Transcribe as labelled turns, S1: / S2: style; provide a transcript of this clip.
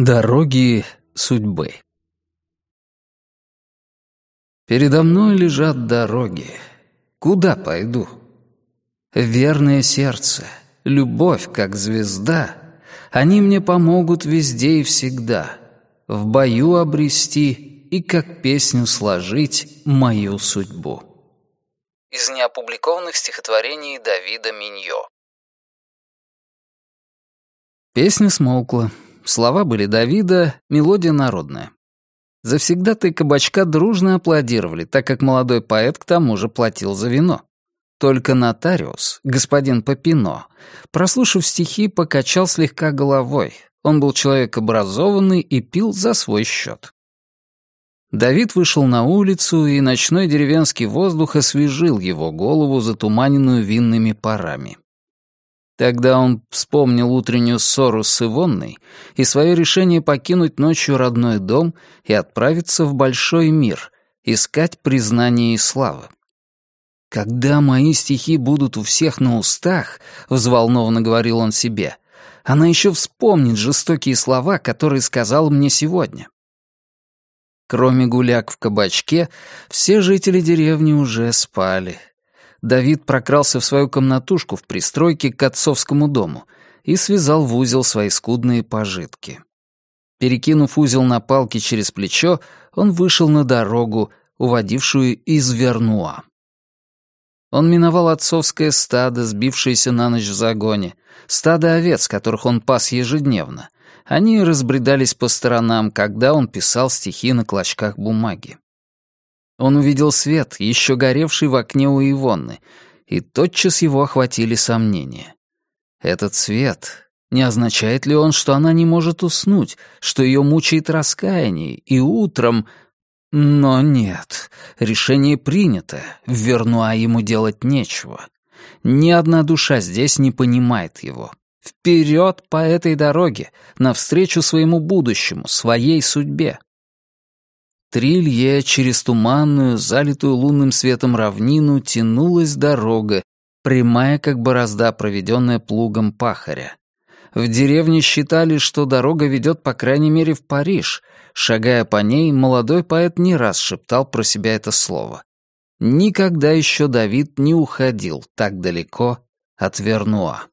S1: Дороги судьбы Передо мной лежат дороги. Куда пойду? Верное сердце, любовь как звезда, Они мне помогут везде и всегда, В бою обрести и как песню сложить Мою судьбу.
S2: Из неопубликованных стихотворений Давида Миньо
S1: Песня смолкла. Слова были Давида, мелодия народная. Завсегда-то кабачка дружно аплодировали, так как молодой поэт к тому же платил за вино. Только нотариус, господин Попино, прослушав стихи, покачал слегка головой. Он был человек образованный и пил за свой счет. Давид вышел на улицу, и ночной деревенский воздух освежил его голову, затуманенную винными парами. Тогда он вспомнил утреннюю ссору с Ивонной и свое решение покинуть ночью родной дом и отправиться в большой мир, искать признания и славы. «Когда мои стихи будут у всех на устах», — взволнованно говорил он себе, «она еще вспомнит жестокие слова, которые сказал мне сегодня». Кроме гуляк в кабачке, все жители деревни уже спали. Давид прокрался в свою комнатушку в пристройке к отцовскому дому и связал в узел свои скудные пожитки. Перекинув узел на палки через плечо, он вышел на дорогу, уводившую из Вернуа. Он миновал отцовское стадо, сбившееся на ночь в загоне, стадо овец, которых он пас ежедневно. Они разбредались по сторонам, когда он писал стихи на клочках бумаги. Он увидел свет, еще горевший в окне у Ивонны, и тотчас его охватили сомнения. Этот свет, не означает ли он, что она не может уснуть, что ее мучает раскаяние, и утром... Но нет, решение принято, в Вернуа ему делать нечего. Ни одна душа здесь не понимает его. Вперед по этой дороге, навстречу своему будущему, своей судьбе. Три лье через туманную, залитую лунным светом равнину тянулась дорога, прямая, как борозда, проведенная плугом пахаря. В деревне считали, что дорога ведет по крайней мере в Париж. Шагая по ней, молодой поэт не раз шептал про себя это слово. Никогда еще Давид не уходил так далеко от Вернуа.